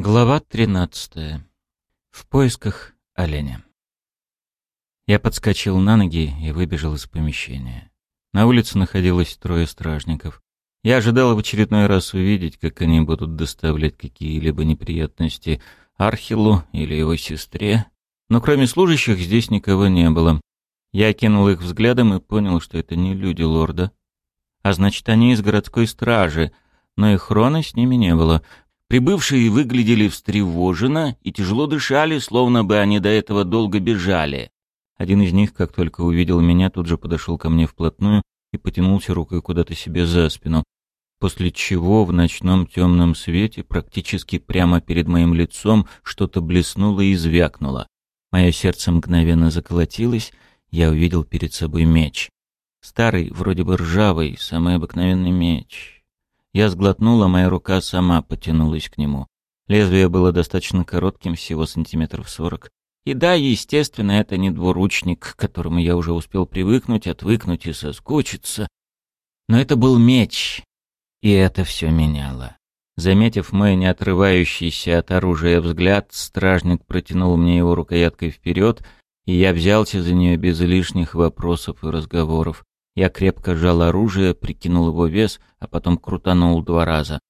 Глава 13. В поисках оленя. Я подскочил на ноги и выбежал из помещения. На улице находилось трое стражников. Я ожидал в очередной раз увидеть, как они будут доставлять какие-либо неприятности Архилу или его сестре, но кроме служащих здесь никого не было. Я кинул их взглядом и понял, что это не люди лорда. А значит, они из городской стражи, но и Хрона с ними не было. Прибывшие выглядели встревоженно и тяжело дышали, словно бы они до этого долго бежали. Один из них, как только увидел меня, тут же подошел ко мне вплотную и потянулся рукой куда-то себе за спину, после чего в ночном темном свете практически прямо перед моим лицом что-то блеснуло и звякнуло. Мое сердце мгновенно заколотилось, я увидел перед собой меч. Старый, вроде бы ржавый, самый обыкновенный меч. Я сглотнула, моя рука сама потянулась к нему. Лезвие было достаточно коротким, всего сантиметров сорок. И да, естественно, это не двуручник, к которому я уже успел привыкнуть, отвыкнуть и соскучиться. Но это был меч, и это все меняло. Заметив мой не отрывающийся от оружия взгляд, стражник протянул мне его рукояткой вперед, и я взялся за нее без лишних вопросов и разговоров. Я крепко сжал оружие, прикинул его вес, а потом крутанул два раза.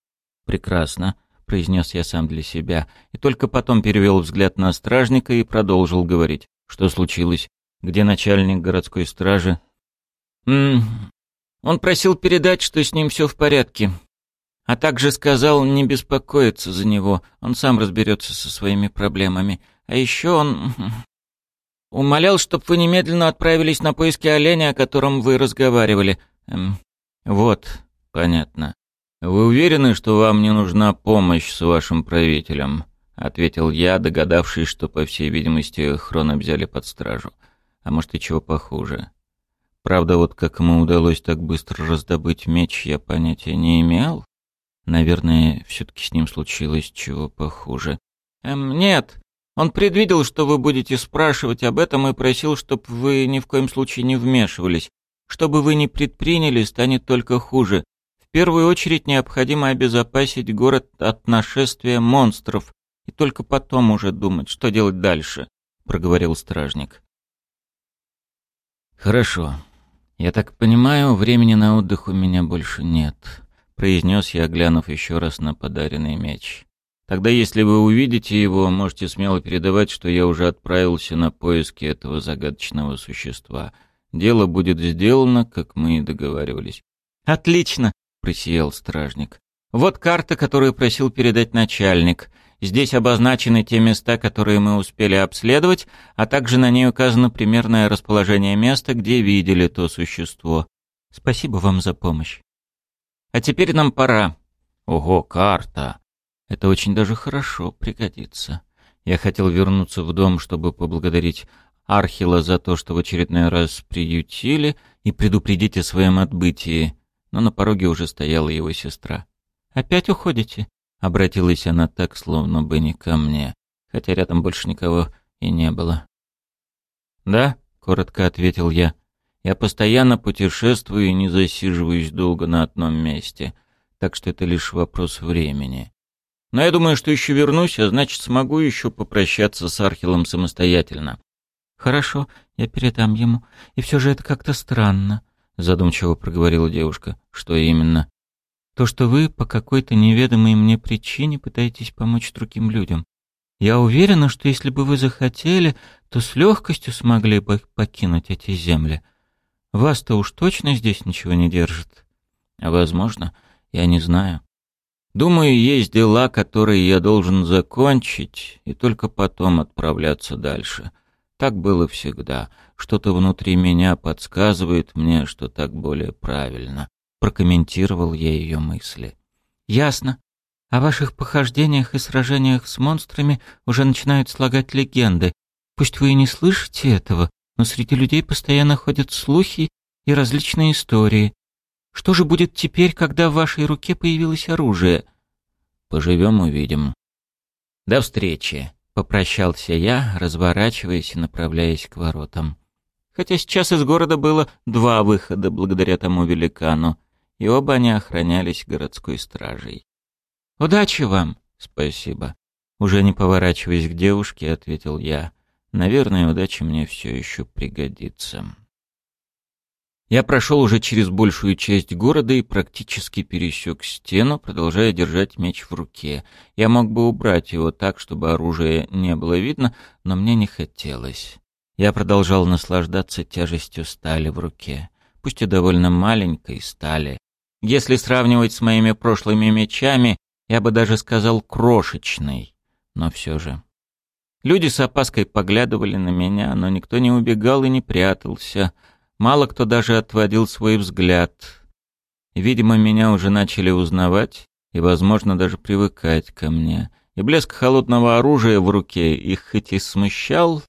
«Прекрасно», — произнес я сам для себя, и только потом перевел взгляд на стражника и продолжил говорить. «Что случилось? Где начальник городской стражи?» «М -м, он просил передать, что с ним все в порядке, а также сказал не беспокоиться за него, он сам разберется со своими проблемами. А еще он Умолял, чтобы вы немедленно отправились на поиски оленя, о котором вы разговаривали. Эм, вот, понятно. Вы уверены, что вам не нужна помощь с вашим правителем? Ответил я, догадавшись, что, по всей видимости, Хрона взяли под стражу. А может и чего похуже. Правда, вот как ему удалось так быстро раздобыть меч, я понятия не имел. Наверное, все-таки с ним случилось чего похуже. «Эм, нет», он предвидел, что вы будете спрашивать об этом и просил, чтобы вы ни в коем случае не вмешивались. Что бы вы ни предприняли, станет только хуже. В первую очередь необходимо обезопасить город от нашествия монстров, и только потом уже думать, что делать дальше», — проговорил стражник. «Хорошо. Я так понимаю, времени на отдых у меня больше нет», — произнес я, глянув еще раз на подаренный меч. Тогда, если вы увидите его, можете смело передавать, что я уже отправился на поиски этого загадочного существа. Дело будет сделано, как мы и договаривались. «Отлично!» — просиял стражник. «Вот карта, которую просил передать начальник. Здесь обозначены те места, которые мы успели обследовать, а также на ней указано примерное расположение места, где видели то существо. Спасибо вам за помощь. А теперь нам пора». «Ого, карта!» Это очень даже хорошо пригодится. Я хотел вернуться в дом, чтобы поблагодарить Архила за то, что в очередной раз приютили, и предупредить о своем отбытии, но на пороге уже стояла его сестра. «Опять уходите?» — обратилась она так, словно бы не ко мне, хотя рядом больше никого и не было. «Да», — коротко ответил я, — «я постоянно путешествую и не засиживаюсь долго на одном месте, так что это лишь вопрос времени. Но я думаю, что еще вернусь, а значит, смогу еще попрощаться с Архилом самостоятельно. Хорошо, я передам ему. И все же это как-то странно, задумчиво проговорила девушка. Что именно? То, что вы по какой-то неведомой мне причине пытаетесь помочь другим людям. Я уверена, что если бы вы захотели, то с легкостью смогли бы покинуть эти земли. Вас-то уж точно здесь ничего не держит. Возможно, я не знаю. Думаю, есть дела, которые я должен закончить, и только потом отправляться дальше. Так было всегда. Что-то внутри меня подсказывает мне, что так более правильно. Прокомментировал я ее мысли. Ясно. О ваших похождениях и сражениях с монстрами уже начинают слагать легенды. Пусть вы и не слышите этого, но среди людей постоянно ходят слухи и различные истории. Что же будет теперь, когда в вашей руке появилось оружие? Поживем — увидим. До встречи, — попрощался я, разворачиваясь и направляясь к воротам. Хотя сейчас из города было два выхода благодаря тому великану, и оба они охранялись городской стражей. «Удачи вам!» «Спасибо». Уже не поворачиваясь к девушке, ответил я. Наверное, удача мне все еще пригодится. Я прошел уже через большую часть города и практически пересек стену, продолжая держать меч в руке. Я мог бы убрать его так, чтобы оружие не было видно, но мне не хотелось. Я продолжал наслаждаться тяжестью стали в руке, пусть и довольно маленькой стали. Если сравнивать с моими прошлыми мечами, я бы даже сказал крошечной, но все же. Люди с опаской поглядывали на меня, но никто не убегал и не прятался — Мало кто даже отводил свой взгляд. Видимо, меня уже начали узнавать и, возможно, даже привыкать ко мне. И блеск холодного оружия в руке их хоть и смущал,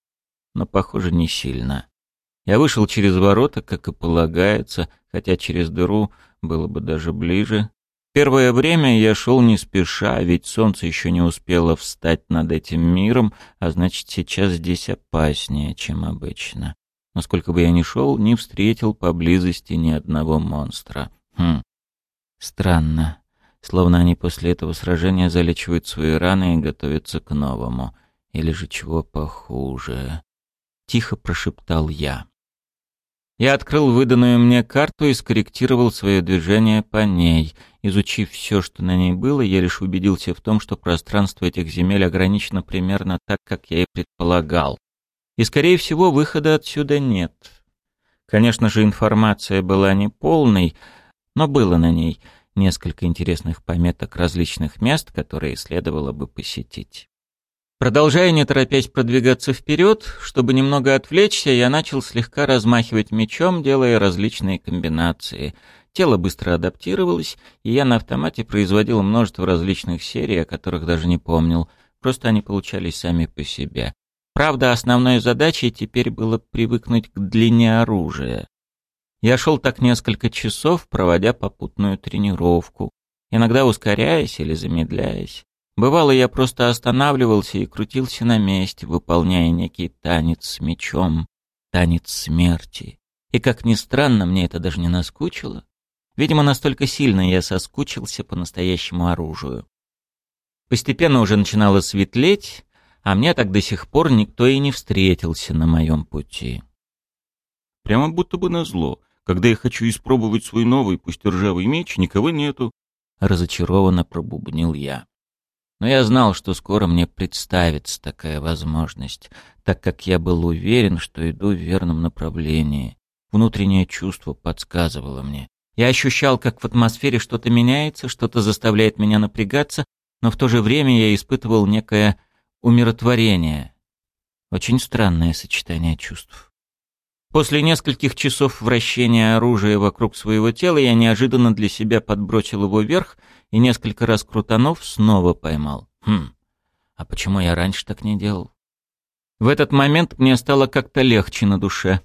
но, похоже, не сильно. Я вышел через ворота, как и полагается, хотя через дыру было бы даже ближе. Первое время я шел не спеша, ведь солнце еще не успело встать над этим миром, а значит, сейчас здесь опаснее, чем обычно. Насколько бы я ни шел, не встретил поблизости ни одного монстра. Хм. Странно. Словно они после этого сражения залечивают свои раны и готовятся к новому. Или же чего похуже. Тихо прошептал я. Я открыл выданную мне карту и скорректировал свое движение по ней. Изучив все, что на ней было, я лишь убедился в том, что пространство этих земель ограничено примерно так, как я и предполагал и, скорее всего, выхода отсюда нет. Конечно же, информация была не полной, но было на ней несколько интересных пометок различных мест, которые следовало бы посетить. Продолжая не торопясь продвигаться вперед, чтобы немного отвлечься, я начал слегка размахивать мечом, делая различные комбинации. Тело быстро адаптировалось, и я на автомате производил множество различных серий, о которых даже не помнил. Просто они получались сами по себе. Правда, основной задачей теперь было привыкнуть к длине оружия. Я шел так несколько часов, проводя попутную тренировку, иногда ускоряясь или замедляясь. Бывало, я просто останавливался и крутился на месте, выполняя некий танец с мечом, танец смерти. И, как ни странно, мне это даже не наскучило. Видимо, настолько сильно я соскучился по настоящему оружию. Постепенно уже начинало светлеть, а мне так до сих пор никто и не встретился на моем пути. Прямо будто бы назло. Когда я хочу испробовать свой новый, пусть ржавый меч, никого нету. Разочарованно пробубнил я. Но я знал, что скоро мне представится такая возможность, так как я был уверен, что иду в верном направлении. Внутреннее чувство подсказывало мне. Я ощущал, как в атмосфере что-то меняется, что-то заставляет меня напрягаться, но в то же время я испытывал некое умиротворение. Очень странное сочетание чувств. После нескольких часов вращения оружия вокруг своего тела я неожиданно для себя подбросил его вверх и несколько раз крутанув снова поймал. Хм, а почему я раньше так не делал? В этот момент мне стало как-то легче на душе.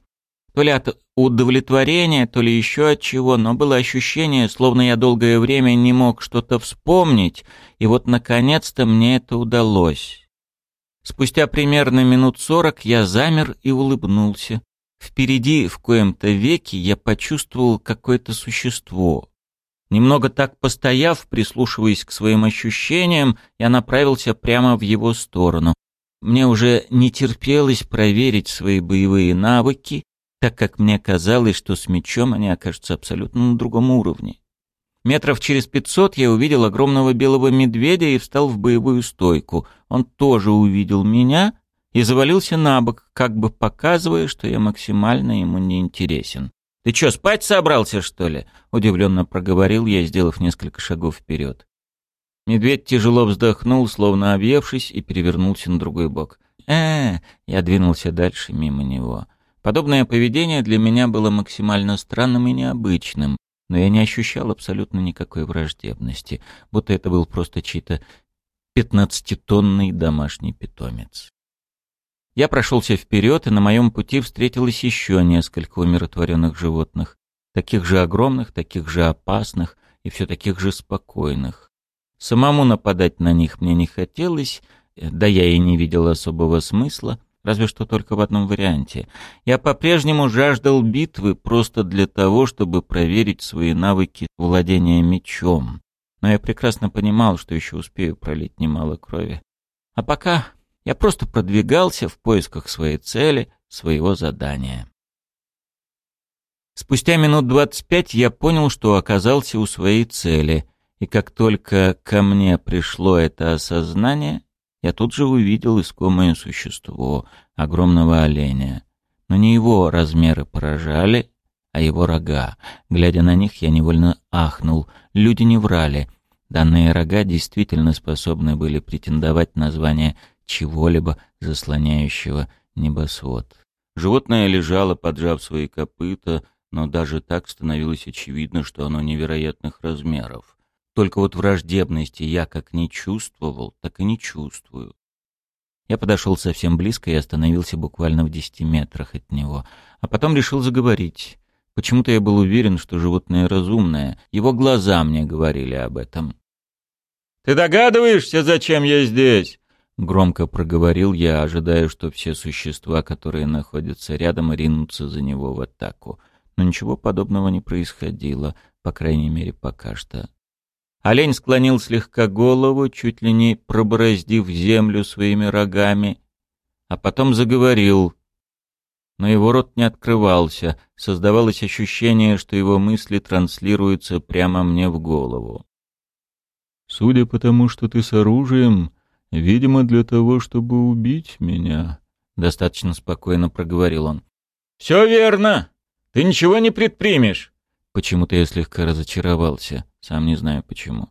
То ли от удовлетворения, то ли еще от чего, но было ощущение, словно я долгое время не мог что-то вспомнить, и вот наконец-то мне это удалось. Спустя примерно минут сорок я замер и улыбнулся. Впереди, в коем-то веке, я почувствовал какое-то существо. Немного так постояв, прислушиваясь к своим ощущениям, я направился прямо в его сторону. Мне уже не терпелось проверить свои боевые навыки, так как мне казалось, что с мечом они окажутся абсолютно на другом уровне. Метров через пятьсот я увидел огромного белого медведя и встал в боевую стойку. Он тоже увидел меня и завалился на бок, как бы показывая, что я максимально ему не интересен. «Ты чё, спать собрался, что ли?» — удивленно проговорил я, сделав несколько шагов вперед. Медведь тяжело вздохнул, словно объевшись, и перевернулся на другой бок. э, я двинулся дальше мимо него. Подобное поведение для меня было максимально странным и необычным но я не ощущал абсолютно никакой враждебности, будто это был просто чей-то пятнадцатитонный домашний питомец. Я прошелся вперед, и на моем пути встретилось еще несколько умиротворенных животных, таких же огромных, таких же опасных и все таких же спокойных. Самому нападать на них мне не хотелось, да я и не видел особого смысла, разве что только в одном варианте. Я по-прежнему жаждал битвы просто для того, чтобы проверить свои навыки владения мечом. Но я прекрасно понимал, что еще успею пролить немало крови. А пока я просто продвигался в поисках своей цели, своего задания. Спустя минут двадцать пять я понял, что оказался у своей цели, и как только ко мне пришло это осознание, я тут же увидел искомое существо, огромного оленя. Но не его размеры поражали, а его рога. Глядя на них, я невольно ахнул. Люди не врали. Данные рога действительно способны были претендовать на звание чего-либо заслоняющего небосвод. Животное лежало, поджав свои копыта, но даже так становилось очевидно, что оно невероятных размеров. Только вот враждебности я как не чувствовал, так и не чувствую. Я подошел совсем близко и остановился буквально в десяти метрах от него, а потом решил заговорить. Почему-то я был уверен, что животное разумное. Его глаза мне говорили об этом. «Ты догадываешься, зачем я здесь?» Громко проговорил я, ожидая, что все существа, которые находятся рядом, ринутся за него в атаку. Но ничего подобного не происходило, по крайней мере, пока что. Олень склонил слегка голову, чуть ли не пробороздив землю своими рогами, а потом заговорил, но его рот не открывался, создавалось ощущение, что его мысли транслируются прямо мне в голову. «Судя по тому, что ты с оружием, видимо, для того, чтобы убить меня», — достаточно спокойно проговорил он. «Все верно. Ты ничего не предпримешь». Почему-то я слегка разочаровался, сам не знаю почему.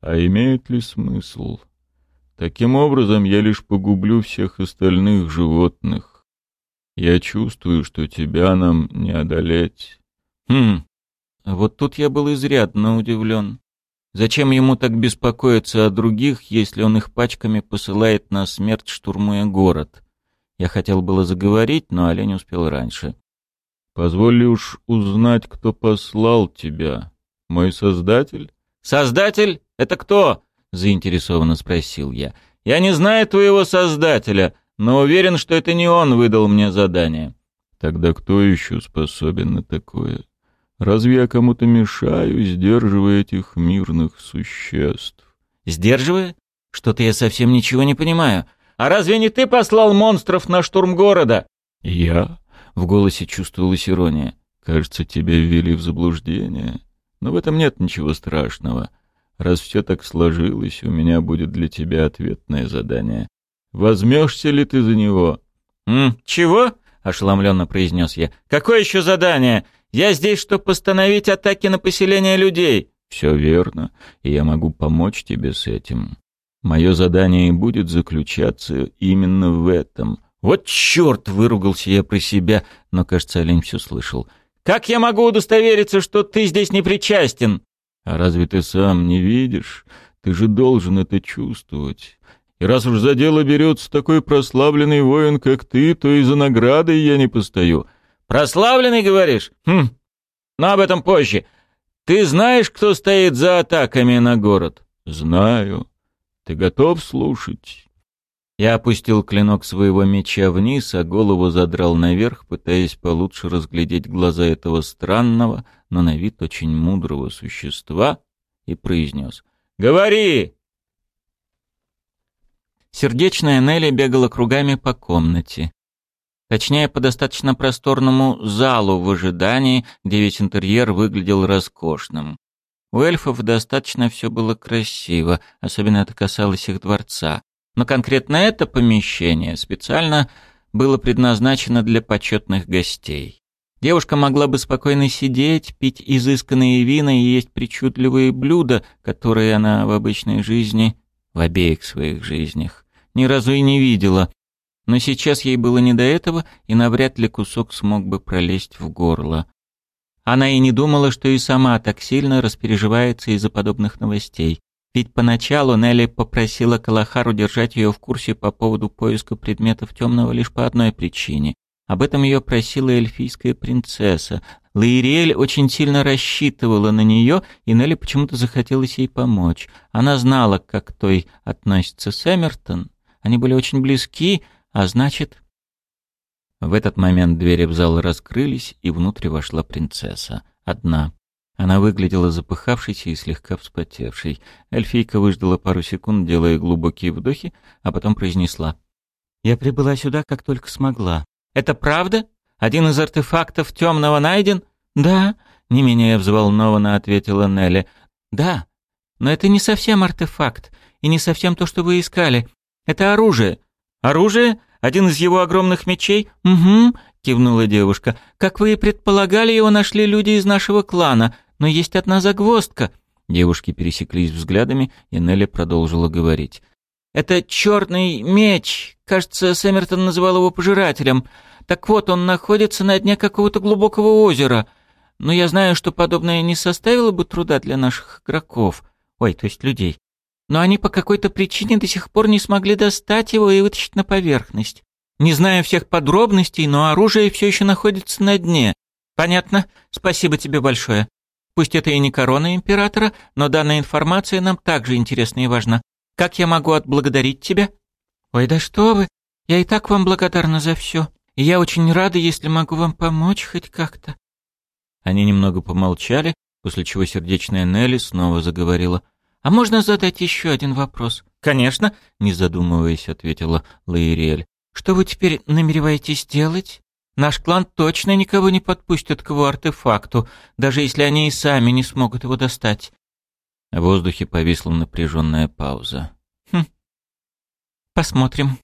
«А имеет ли смысл? Таким образом я лишь погублю всех остальных животных. Я чувствую, что тебя нам не одолеть. Хм, вот тут я был изрядно удивлен. Зачем ему так беспокоиться о других, если он их пачками посылает на смерть, штурмуя город? Я хотел было заговорить, но олень успел раньше. Позволь уж узнать, кто послал тебя. Мой создатель? Создатель? Это кто? Заинтересованно спросил я. Я не знаю твоего создателя, но уверен, что это не он выдал мне задание. Тогда кто еще способен на такое? Разве я кому-то мешаю, сдерживая этих мирных существ? Сдерживая? Что-то я совсем ничего не понимаю. А разве не ты послал монстров на штурм города? Я? В голосе чувствовалась ирония. Кажется, тебя ввели в заблуждение. Но в этом нет ничего страшного. Раз все так сложилось, у меня будет для тебя ответное задание. Возьмешься ли ты за него?» «М, «Чего?» — ошеломленно произнес я. «Какое еще задание? Я здесь, чтобы постановить атаки на поселение людей». «Все верно, и я могу помочь тебе с этим. Мое задание и будет заключаться именно в этом». «Вот черт!» — выругался я про себя, но, кажется, олень все слышал. «Как я могу удостовериться, что ты здесь не причастен?» «А разве ты сам не видишь? Ты же должен это чувствовать. И раз уж за дело берется такой прославленный воин, как ты, то и за наградой я не постою. Прославленный, говоришь? Хм. Но об этом позже. Ты знаешь, кто стоит за атаками на город? Знаю. Ты готов слушать? Я опустил клинок своего меча вниз, а голову задрал наверх, пытаясь получше разглядеть глаза этого странного, но на вид очень мудрого существа, и произнес. «Говори!» Сердечная Нелли бегала кругами по комнате. Точнее, по достаточно просторному залу в ожидании, где весь интерьер выглядел роскошным. У эльфов достаточно все было красиво, особенно это касалось их дворца. Но конкретно это помещение специально было предназначено для почетных гостей. Девушка могла бы спокойно сидеть, пить изысканные вина и есть причудливые блюда, которые она в обычной жизни в обеих своих жизнях. Ни разу и не видела. Но сейчас ей было не до этого, и навряд ли кусок смог бы пролезть в горло. Она и не думала, что и сама так сильно распереживается из-за подобных новостей. Ведь поначалу Нелли попросила Калахару держать ее в курсе по поводу поиска предметов темного лишь по одной причине. Об этом ее просила эльфийская принцесса, Лаириэль очень сильно рассчитывала на нее, и Нелли почему-то захотелось ей помочь. Она знала, как к той относится Сэммертон. Они были очень близки, а значит... В этот момент двери в зал раскрылись, и внутрь вошла принцесса. Одна. Она выглядела запыхавшейся и слегка вспотевшей. Эльфийка выждала пару секунд, делая глубокие вдохи, а потом произнесла. «Я прибыла сюда, как только смогла». «Это правда? Один из артефактов темного найден?» «Да», — не менее взволнованно ответила Нелли. «Да, но это не совсем артефакт, и не совсем то, что вы искали. Это оружие». «Оружие? Один из его огромных мечей?» «Угу», — кивнула девушка. «Как вы и предполагали, его нашли люди из нашего клана. Но есть одна загвоздка. Девушки пересеклись взглядами, и Нелли продолжила говорить. «Это черный меч. Кажется, Сэммертон называл его пожирателем. Так вот, он находится на дне какого-то глубокого озера. Но я знаю, что подобное не составило бы труда для наших игроков. Ой, то есть людей. Но они по какой-то причине до сих пор не смогли достать его и вытащить на поверхность. Не знаю всех подробностей, но оружие все еще находится на дне. Понятно? Спасибо тебе большое. Пусть это и не корона императора, но данная информация нам также интересна и важна. Как я могу отблагодарить тебя? Ой, да что вы! Я и так вам благодарна за все. И я очень рада, если могу вам помочь хоть как-то. Они немного помолчали, после чего сердечная Нелли снова заговорила. «А можно задать еще один вопрос?» «Конечно», — не задумываясь, ответила Лаириэль. «Что вы теперь намереваетесь делать?» Наш клан точно никого не подпустит к его артефакту, даже если они и сами не смогут его достать. В воздухе повисла напряженная пауза. Хм. Посмотрим.